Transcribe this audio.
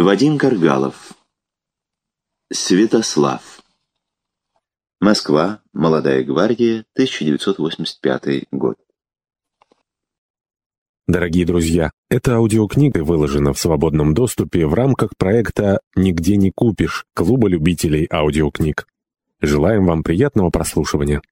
Вадим Каргалов. Святослав. Москва. Молодая гвардия. 1985 год. Дорогие друзья, эта аудиокнига выложена в свободном доступе в рамках проекта «Нигде не купишь» Клуба любителей аудиокниг. Желаем вам приятного прослушивания.